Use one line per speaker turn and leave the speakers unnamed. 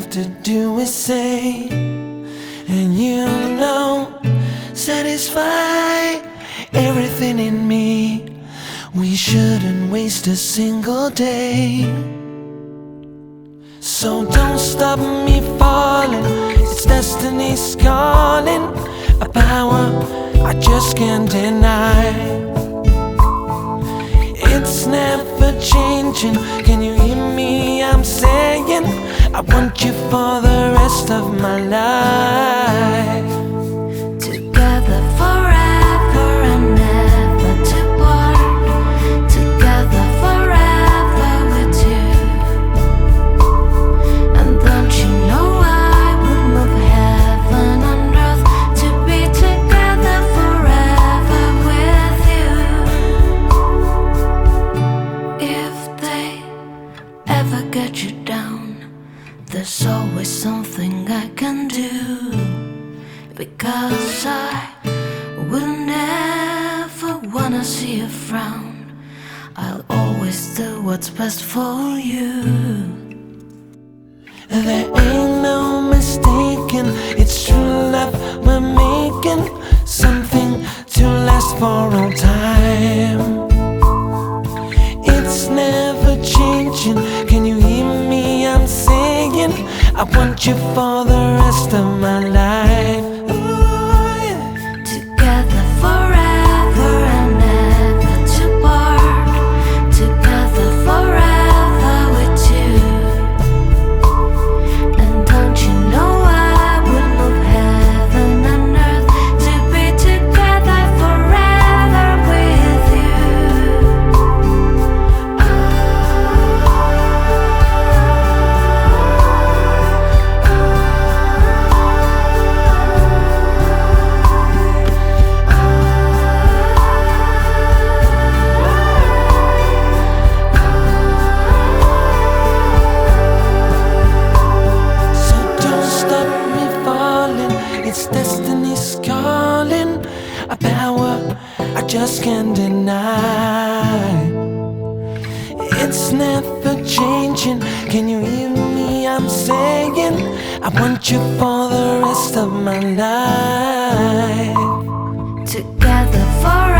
have to do is say, and you know, satisfy everything in me. We shouldn't waste a single day. So don't stop me falling. It's destiny's calling, a power I just can't deny. It's never changing. Can you hear me? I'm saying I want you for the rest of my life.
There's always something I can do. Because I would never wanna see a frown. I'll always do what's best for you.
There ain't no mistaking, it's true love we're making. Something to last for all time. It's never changing. I want you for the rest of It's destiny's calling, a power I just can't deny. It's never changing. Can you hear me? I'm saying, I want you for the rest of my life. Together forever.